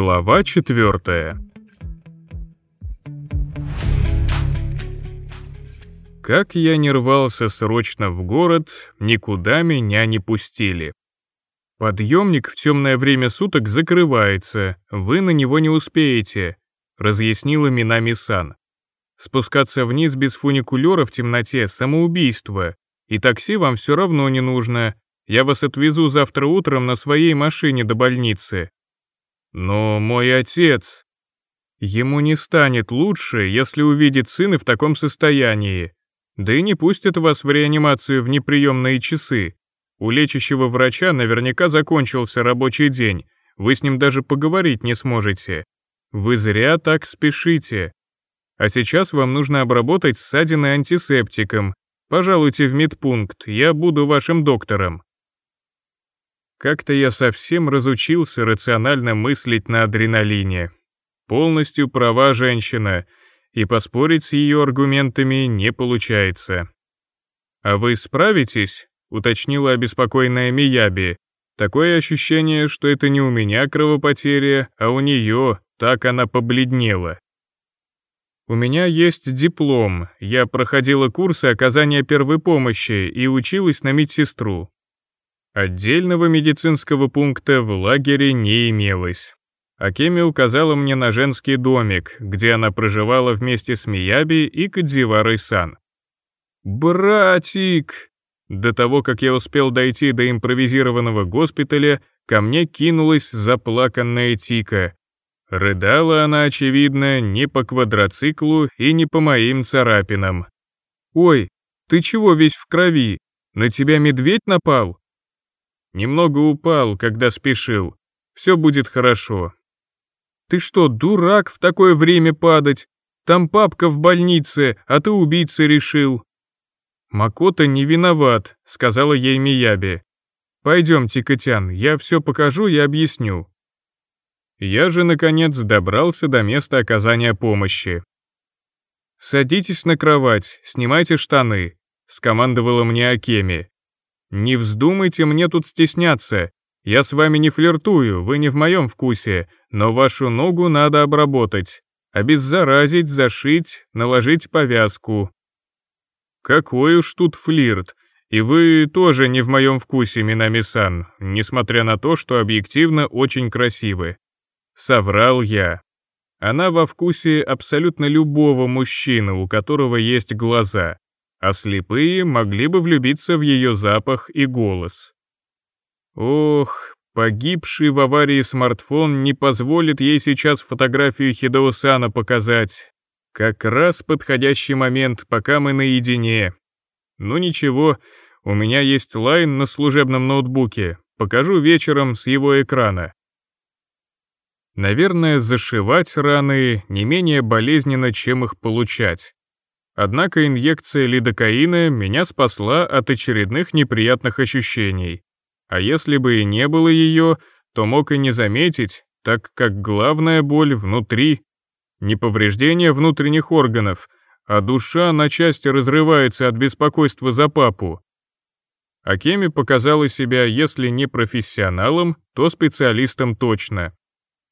Глава четвертая. Как я не рвался срочно в город, никуда меня не пустили. Подъемник в темное время суток закрывается, вы на него не успеете, разъяснила Минами Сан. Спускаться вниз без фуникулера в темноте — самоубийство, и такси вам все равно не нужно. Я вас отвезу завтра утром на своей машине до больницы. Но мой отец... Ему не станет лучше, если увидит сына в таком состоянии. Да и не пустят вас в реанимацию в неприемные часы. У лечащего врача наверняка закончился рабочий день. Вы с ним даже поговорить не сможете. Вы зря так спешите. А сейчас вам нужно обработать ссадины антисептиком. Пожалуйте в медпункт, я буду вашим доктором. Как-то я совсем разучился рационально мыслить на адреналине. Полностью права женщина, и поспорить с ее аргументами не получается. «А вы справитесь?» — уточнила обеспокоенная Мияби. «Такое ощущение, что это не у меня кровопотеря, а у нее, так она побледнела». «У меня есть диплом, я проходила курсы оказания первой помощи и училась на медсестру», Отдельного медицинского пункта в лагере не имелось. Акеми указала мне на женский домик, где она проживала вместе с Мияби и Кадзиварой-сан. «Братик!» До того, как я успел дойти до импровизированного госпиталя, ко мне кинулась заплаканная Тика. Рыдала она, очевидно, не по квадроциклу и не по моим царапинам. «Ой, ты чего весь в крови? На тебя медведь напал?» Немного упал, когда спешил. Все будет хорошо. Ты что, дурак в такое время падать? Там папка в больнице, а ты убийца решил. Макото не виноват, сказала ей Мияби. Пойдем, Тикотян, я все покажу и объясню. Я же, наконец, добрался до места оказания помощи. «Садитесь на кровать, снимайте штаны», — скомандовала мне Акеми. Не вздумайте мне тут стесняться. Я с вами не флиртую, вы не в моем вкусе, но вашу ногу надо обработать. Обеззаразить, зашить, наложить повязку. Какой уж тут флирт. И вы тоже не в моем вкусе, Минами-сан, несмотря на то, что объективно очень красивы. Соврал я. Она во вкусе абсолютно любого мужчины, у которого есть глаза а слепые могли бы влюбиться в ее запах и голос. Ох, погибший в аварии смартфон не позволит ей сейчас фотографию Хидоусана показать. Как раз подходящий момент, пока мы наедине. Ну ничего, у меня есть лайн на служебном ноутбуке, покажу вечером с его экрана. Наверное, зашивать раны не менее болезненно, чем их получать. Однако инъекция лидокаина меня спасла от очередных неприятных ощущений. А если бы и не было ее, то мог и не заметить, так как главная боль внутри. Не повреждение внутренних органов, а душа на части разрывается от беспокойства за папу. Акеми показала себя, если не профессионалом, то специалистом точно.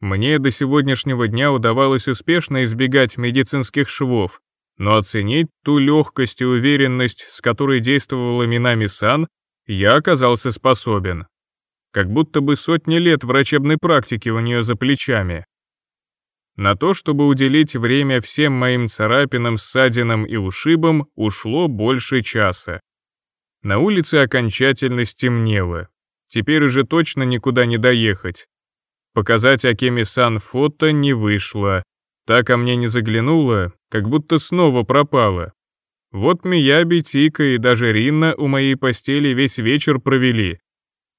Мне до сегодняшнего дня удавалось успешно избегать медицинских швов, но оценить ту легкость и уверенность, с которой действовала Минами Сан, я оказался способен. Как будто бы сотни лет врачебной практики у нее за плечами. На то, чтобы уделить время всем моим царапинам, ссадинам и ушибам, ушло больше часа. На улице окончательно стемнело. Теперь уже точно никуда не доехать. Показать Акеми-сан фото не вышло. Та ко мне не заглянула, как будто снова пропала. Вот Мияби, Тика и даже Ринна у моей постели весь вечер провели.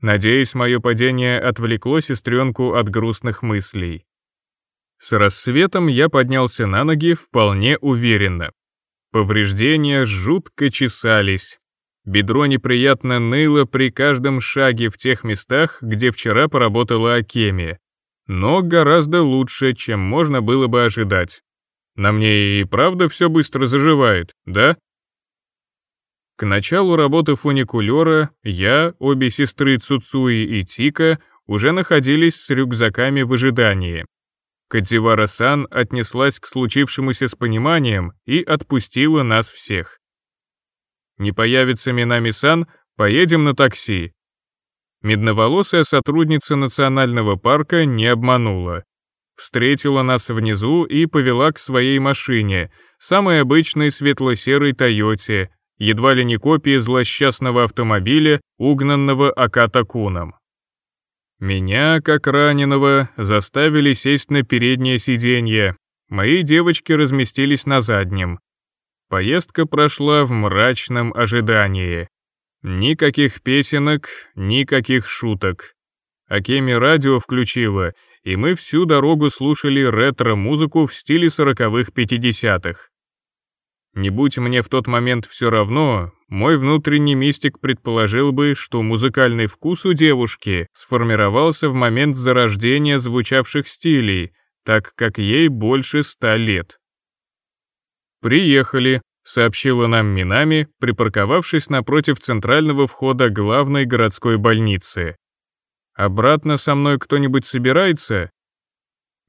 Надеюсь, мое падение отвлекло сестренку от грустных мыслей. С рассветом я поднялся на ноги вполне уверенно. Повреждения жутко чесались. Бедро неприятно ныло при каждом шаге в тех местах, где вчера поработала Акемия. Но гораздо лучше, чем можно было бы ожидать. На мне и правда все быстро заживает, да? К началу работы фуникулера я, обе сестры Цуцуи и Тика уже находились с рюкзаками в ожидании. Кадзивара-сан отнеслась к случившемуся с пониманием и отпустила нас всех. «Не появится Минами-сан, поедем на такси». Медноволосая сотрудница национального парка не обманула встретила нас внизу и повела к своей машине, самой обычной светло-серой «Тойоте», едва ли не копии злосчастного автомобиля, угнанного Акатакуном. Меня, как раненого, заставили сесть на переднее сиденье, мои девочки разместились на заднем. Поездка прошла в мрачном ожидании. Никаких песенок, никаких шуток. Акеми радио включила — и мы всю дорогу слушали ретро-музыку в стиле сороковых-пятидесятых. Не будь мне в тот момент все равно, мой внутренний мистик предположил бы, что музыкальный вкус у девушки сформировался в момент зарождения звучавших стилей, так как ей больше ста лет. «Приехали», — сообщила нам Минами, припарковавшись напротив центрального входа главной городской больницы. «Обратно со мной кто-нибудь собирается?»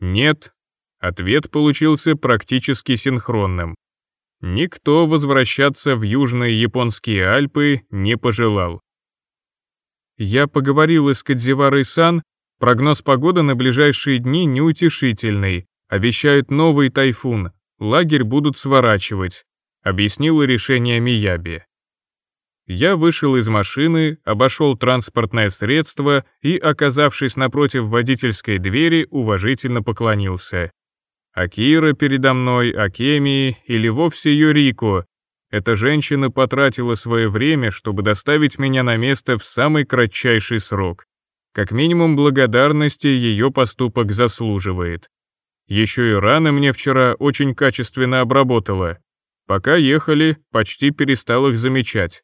«Нет». Ответ получился практически синхронным. Никто возвращаться в южные японские Альпы не пожелал. Я поговорил с Кадзиварой Сан, прогноз погоды на ближайшие дни неутешительный, обещают новый тайфун, лагерь будут сворачивать, объяснила решение Мияби. Я вышел из машины, обошел транспортное средство и, оказавшись напротив водительской двери, уважительно поклонился. Акира передо мной, Акемии или вовсе Юрико. Эта женщина потратила свое время, чтобы доставить меня на место в самый кратчайший срок. Как минимум благодарности ее поступок заслуживает. Еще и раны мне вчера очень качественно обработала. Пока ехали, почти перестал их замечать.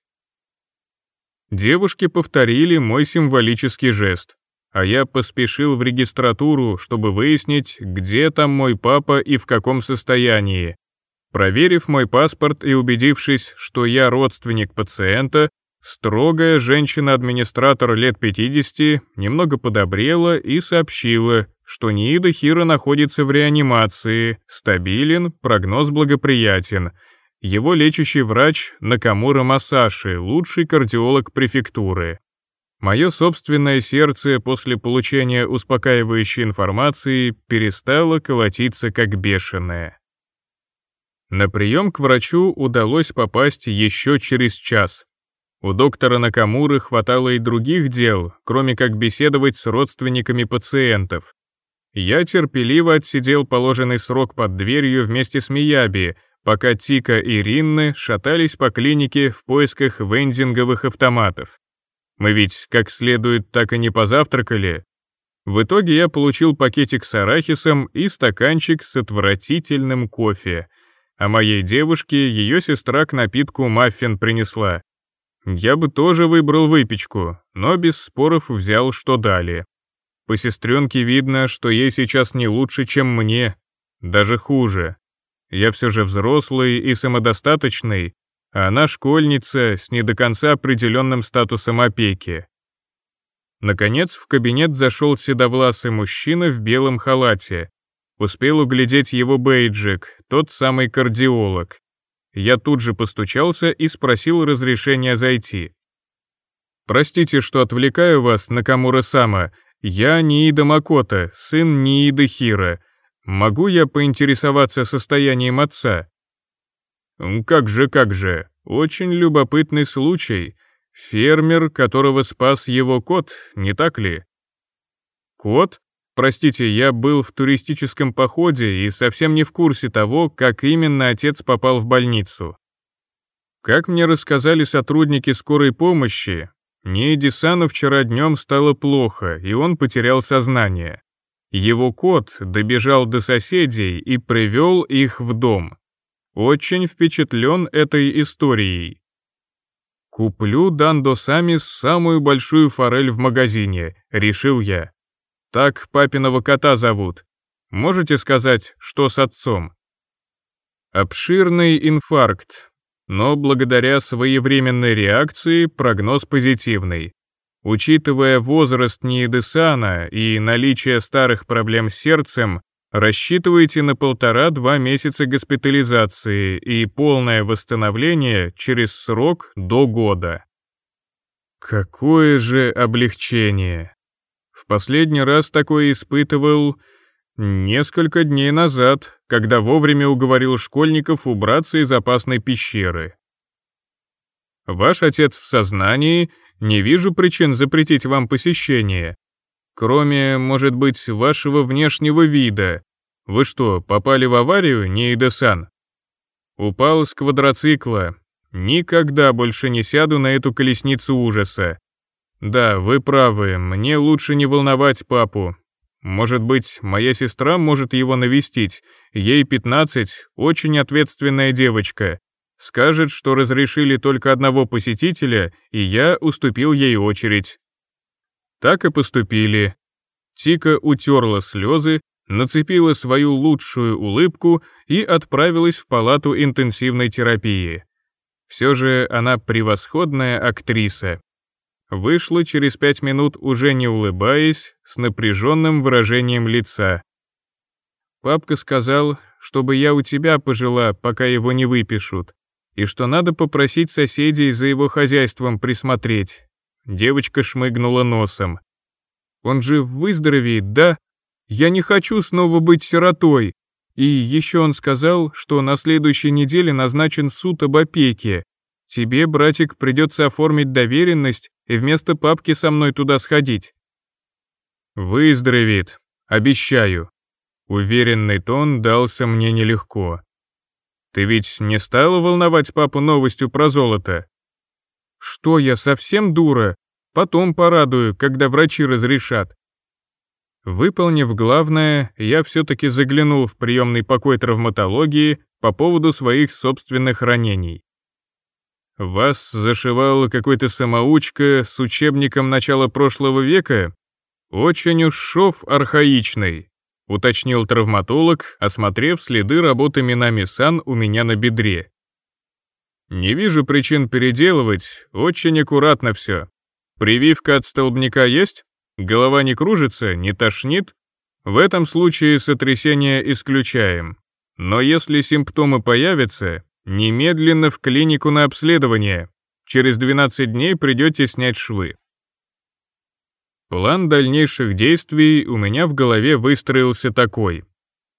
Девушки повторили мой символический жест, а я поспешил в регистратуру, чтобы выяснить, где там мой папа и в каком состоянии. Проверив мой паспорт и убедившись, что я родственник пациента, строгая женщина-администратор лет 50 немного подобрела и сообщила, что Ниида Хира находится в реанимации, стабилен, прогноз благоприятен — его лечащий врач Накамура Масаши, лучший кардиолог префектуры. Мое собственное сердце после получения успокаивающей информации перестало колотиться как бешеное. На прием к врачу удалось попасть еще через час. У доктора Накамуры хватало и других дел, кроме как беседовать с родственниками пациентов. Я терпеливо отсидел положенный срок под дверью вместе с Мияби, пока Тика и Ринны шатались по клинике в поисках вендинговых автоматов. Мы ведь как следует так и не позавтракали. В итоге я получил пакетик с арахисом и стаканчик с отвратительным кофе, а моей девушке ее сестра к напитку маффин принесла. Я бы тоже выбрал выпечку, но без споров взял, что дали. По сестренке видно, что ей сейчас не лучше, чем мне, даже хуже. Я все же взрослый и самодостаточный, а она школьница с не до конца определенным статусом опеки. Наконец в кабинет зашел седовласый мужчина в белом халате. Успел углядеть его бейджик, тот самый кардиолог. Я тут же постучался и спросил разрешения зайти. «Простите, что отвлекаю вас, Накамура-сама. Я Ниида Макота, сын Ниида Хира. Могу я поинтересоваться состоянием отца? Как же, как же, очень любопытный случай. Фермер, которого спас его кот, не так ли? Кот? Простите, я был в туристическом походе и совсем не в курсе того, как именно отец попал в больницу. Как мне рассказали сотрудники скорой помощи, Нейдисану вчера днем стало плохо, и он потерял сознание. Его кот добежал до соседей и привел их в дом. Очень впечатлен этой историей. «Куплю дандосами самую большую форель в магазине», — решил я. «Так папиного кота зовут. Можете сказать, что с отцом?» Обширный инфаркт, но благодаря своевременной реакции прогноз позитивный. Учитывая возраст Ниедесана и наличие старых проблем с сердцем, рассчитывайте на полтора-два месяца госпитализации и полное восстановление через срок до года. Какое же облегчение! В последний раз такое испытывал несколько дней назад, когда вовремя уговорил школьников убраться из опасной пещеры. Ваш отец в сознании — не вижу причин запретить вам посещение. Кроме, может быть, вашего внешнего вида. Вы что, попали в аварию, Нейда-сан? Упал с квадроцикла. Никогда больше не сяду на эту колесницу ужаса. Да, вы правы, мне лучше не волновать папу. Может быть, моя сестра может его навестить. Ей 15, очень ответственная девочка. Скажет, что разрешили только одного посетителя, и я уступил ей очередь. Так и поступили. Тика утерла слезы, нацепила свою лучшую улыбку и отправилась в палату интенсивной терапии. Все же она превосходная актриса. Вышла через пять минут, уже не улыбаясь, с напряженным выражением лица. Папка сказал, чтобы я у тебя пожила, пока его не выпишут и что надо попросить соседей за его хозяйством присмотреть. Девочка шмыгнула носом. Он же выздоровеет, да? Я не хочу снова быть сиротой. И еще он сказал, что на следующей неделе назначен суд об опеке. Тебе, братик, придется оформить доверенность и вместо папки со мной туда сходить. Выздоровеет, обещаю. Уверенный тон дался мне нелегко. Ты ведь не стала волновать папу новостью про золото? Что я совсем дура? Потом порадую, когда врачи разрешат. Выполнив главное, я все-таки заглянул в приемный покой травматологии по поводу своих собственных ранений. «Вас зашивал какой-то самоучка с учебником начала прошлого века? Очень уж шов архаичный. — уточнил травматолог, осмотрев следы работы Минами Сан у меня на бедре. «Не вижу причин переделывать, очень аккуратно все. Прививка от столбняка есть? Голова не кружится, не тошнит? В этом случае сотрясение исключаем. Но если симптомы появятся, немедленно в клинику на обследование. Через 12 дней придете снять швы. План дальнейших действий у меня в голове выстроился такой.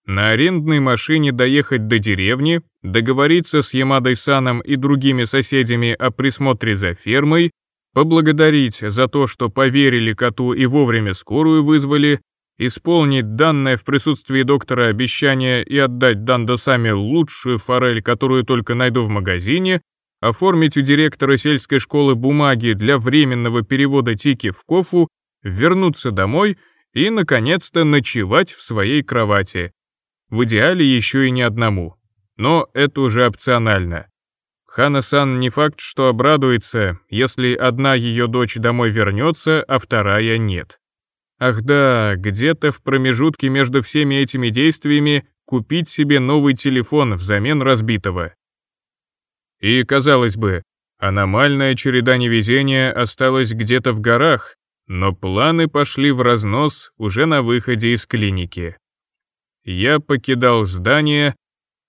На арендной машине доехать до деревни, договориться с Ямадой-саном и другими соседями о присмотре за фермой, поблагодарить за то, что поверили коту и вовремя скорую вызвали, исполнить данное в присутствии доктора обещание и отдать Дандосами лучшую форель, которую только найду в магазине, оформить у директора сельской школы бумаги для временного перевода Тики в Кофу вернуться домой и, наконец-то, ночевать в своей кровати. В идеале еще и не одному. Но это уже опционально. Хана-сан не факт, что обрадуется, если одна ее дочь домой вернется, а вторая нет. Ах да, где-то в промежутке между всеми этими действиями купить себе новый телефон взамен разбитого. И, казалось бы, аномальная череда невезения осталась где-то в горах, но планы пошли в разнос уже на выходе из клиники. Я покидал здание,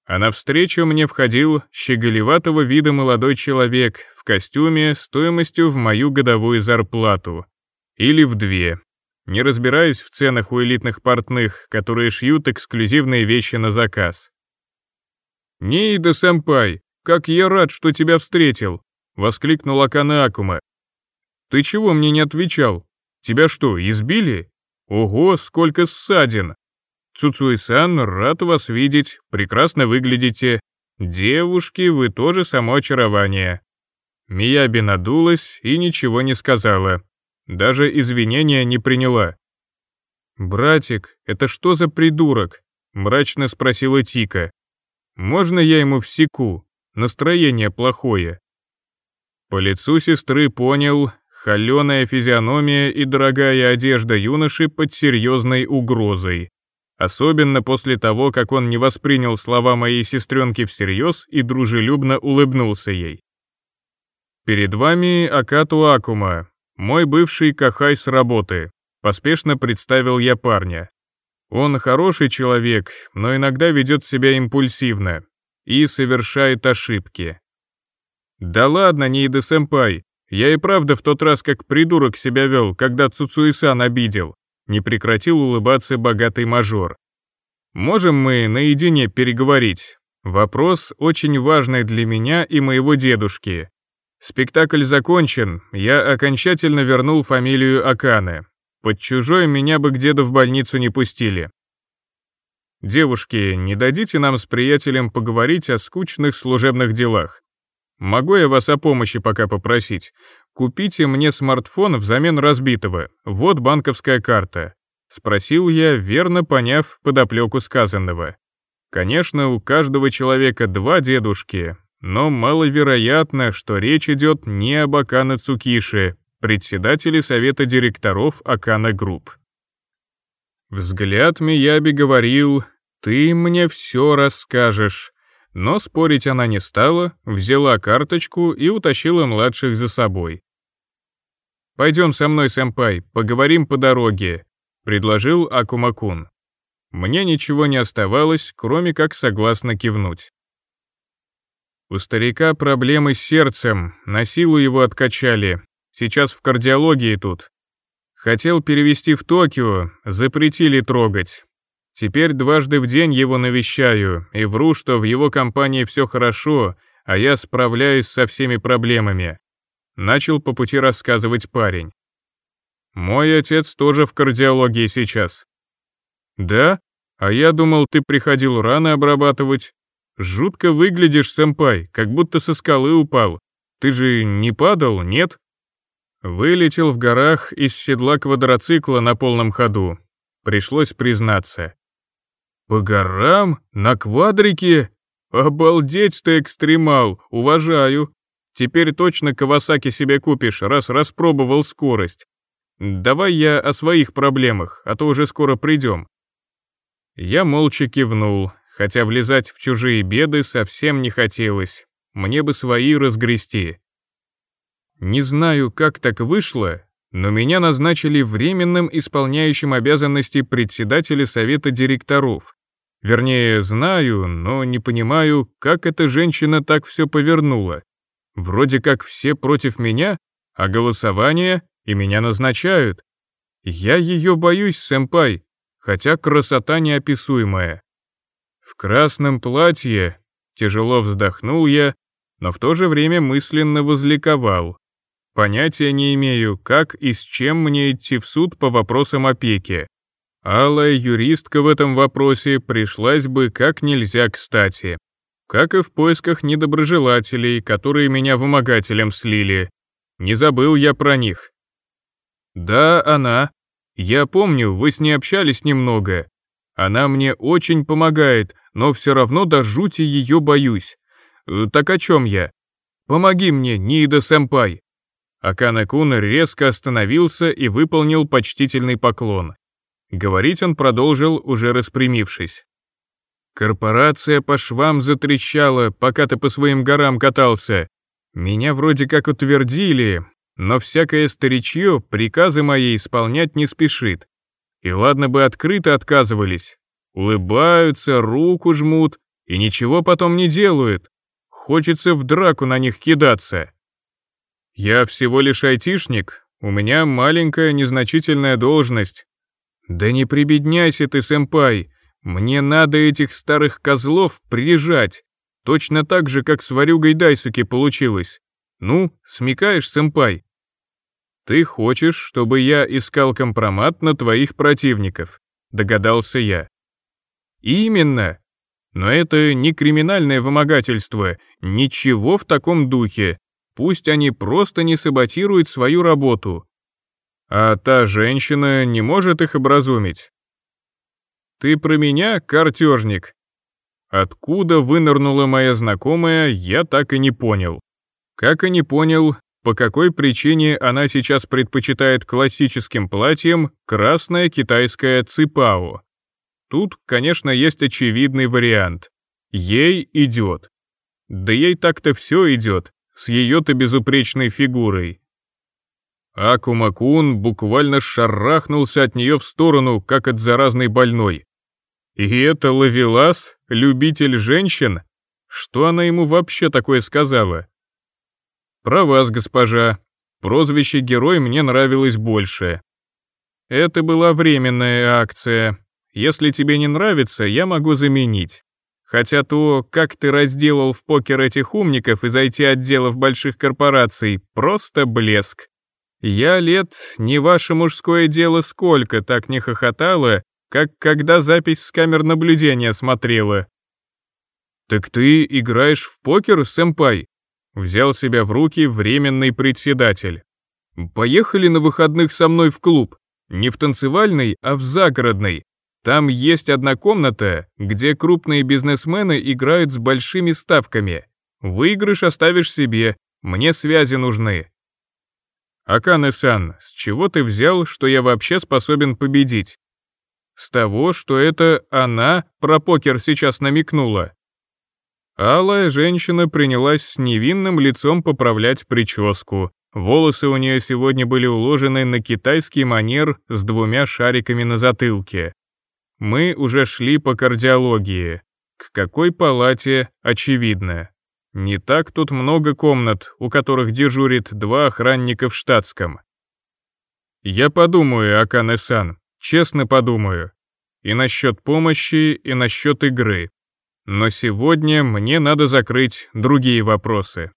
а навстречу мне входил щеголеватого вида молодой человек в костюме стоимостью в мою годовую зарплату. Или в две. Не разбираясь в ценах у элитных портных, которые шьют эксклюзивные вещи на заказ. «Нейда Сэмпай, как я рад, что тебя встретил!» — воскликнула Канаакума. «Ты чего мне не отвечал? Тебя что, избили? Ого, сколько ссадин! Цуцуи-сан, рад вас видеть, прекрасно выглядите. Девушки, вы тоже само очарование». Мияби надулась и ничего не сказала. Даже извинения не приняла. «Братик, это что за придурок?» — мрачно спросила Тика. «Можно я ему всеку? Настроение плохое». По лицу сестры понял, Холеная физиономия и дорогая одежда юноши под серьезной угрозой. Особенно после того, как он не воспринял слова моей сестренки всерьез и дружелюбно улыбнулся ей. «Перед вами Акату Акума, мой бывший кахай с работы», — поспешно представил я парня. «Он хороший человек, но иногда ведет себя импульсивно и совершает ошибки». «Да ладно, Нейда-сэмпай», я и правда в тот раз как придурок себя вел, когда Цуцуисан обидел. Не прекратил улыбаться богатый мажор. Можем мы наедине переговорить? Вопрос очень важный для меня и моего дедушки. Спектакль закончен, я окончательно вернул фамилию Акана. Под чужой меня бы к деду в больницу не пустили. Девушки, не дадите нам с приятелем поговорить о скучных служебных делах. Могу я вас о помощи пока попросить? Купите мне смартфон взамен разбитого. Вот банковская карта. Спросил я, верно поняв подоплеку сказанного. Конечно, у каждого человека два дедушки, но маловероятно, что речь идет не об Акана Цукиши, председателе совета директоров Акана Групп. Взгляд Мияби говорил «Ты мне все расскажешь», но спорить она не стала, взяла карточку и утащила младших за собой. «Пойдем со мной, сэмпай, поговорим по дороге», — предложил Акумакун. Мне ничего не оставалось, кроме как согласно кивнуть. У старика проблемы с сердцем, на силу его откачали. Сейчас в кардиологии тут. Хотел перевести в Токио, запретили трогать. Теперь дважды в день его навещаю и вру, что в его компании все хорошо, а я справляюсь со всеми проблемами. Начал по пути рассказывать парень. Мой отец тоже в кардиологии сейчас. Да? А я думал, ты приходил рано обрабатывать. Жутко выглядишь, сэмпай, как будто со скалы упал. Ты же не падал, нет? Вылетел в горах из седла квадроцикла на полном ходу. Пришлось признаться. По горам? На квадрике? Обалдеть ты, экстремал, уважаю. Теперь точно Кавасаки себе купишь, раз распробовал скорость. Давай я о своих проблемах, а то уже скоро придем. Я молча кивнул, хотя влезать в чужие беды совсем не хотелось. Мне бы свои разгрести. Не знаю, как так вышло, но меня назначили временным исполняющим обязанности председателя совета директоров. Вернее, знаю, но не понимаю, как эта женщина так все повернула. Вроде как все против меня, а голосование и меня назначают. Я ее боюсь, сэмпай, хотя красота неописуемая. В красном платье тяжело вздохнул я, но в то же время мысленно возликовал. Понятия не имею, как и с чем мне идти в суд по вопросам опеки алая юристка в этом вопросе пришлась бы как нельзя кстати. Как и в поисках недоброжелателей, которые меня вымогателем слили. Не забыл я про них. Да, она. Я помню, вы с ней общались немного. Она мне очень помогает, но все равно до жути ее боюсь. Э, так о чем я? Помоги мне, Ниида-сэмпай. Акана-кун резко остановился и выполнил почтительный поклон. Говорить он продолжил, уже распрямившись. Корпорация по швам затрещала, пока ты по своим горам катался. Меня вроде как утвердили, но всякое старичье приказы мои исполнять не спешит. И ладно бы открыто отказывались. Улыбаются, руку жмут и ничего потом не делают. Хочется в драку на них кидаться. Я всего лишь айтишник, у меня маленькая незначительная должность, «Да не прибедняйся ты, сэмпай! Мне надо этих старых козлов прижать! Точно так же, как с варюгой Дайсуки получилось! Ну, смекаешь, сэмпай?» «Ты хочешь, чтобы я искал компромат на твоих противников», — догадался я. «Именно! Но это не криминальное вымогательство, ничего в таком духе. Пусть они просто не саботируют свою работу. А та женщина не может их образумить. Ты про меня, картежник? Откуда вынырнула моя знакомая, я так и не понял. Как и не понял, по какой причине она сейчас предпочитает классическим платьям красное китайское ципао. Тут, конечно, есть очевидный вариант. Ей идет. Да ей так-то все идет, с ее-то безупречной фигурой, Акумакун буквально шарахнулся от нее в сторону, как от заразной больной. И это Лавелас, любитель женщин? Что она ему вообще такое сказала? Про вас, госпожа. Прозвище «Герой» мне нравилось больше. Это была временная акция. Если тебе не нравится, я могу заменить. Хотя то, как ты разделал в покер этих умников из IT-отделов больших корпораций, просто блеск. Я лет не ваше мужское дело сколько так не хохотала, как когда запись с камер наблюдения смотрела. «Так ты играешь в покер, сэмпай?» Взял себя в руки временный председатель. «Поехали на выходных со мной в клуб. Не в танцевальный, а в загородный. Там есть одна комната, где крупные бизнесмены играют с большими ставками. Выигрыш оставишь себе, мне связи нужны, «Аканы-сан, с чего ты взял, что я вообще способен победить?» «С того, что это она про покер сейчас намекнула». Алая женщина принялась с невинным лицом поправлять прическу. Волосы у нее сегодня были уложены на китайский манер с двумя шариками на затылке. Мы уже шли по кардиологии. К какой палате, очевидно. Не так тут много комнат, у которых дежурит два охранника в штатском. Я подумаю, Акане-сан, честно подумаю. И насчет помощи, и насчет игры. Но сегодня мне надо закрыть другие вопросы.